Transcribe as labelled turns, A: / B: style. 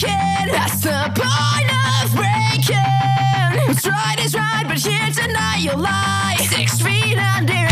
A: That's the point of breaking. What's right is right, but here tonight you'll lie. Six feet under.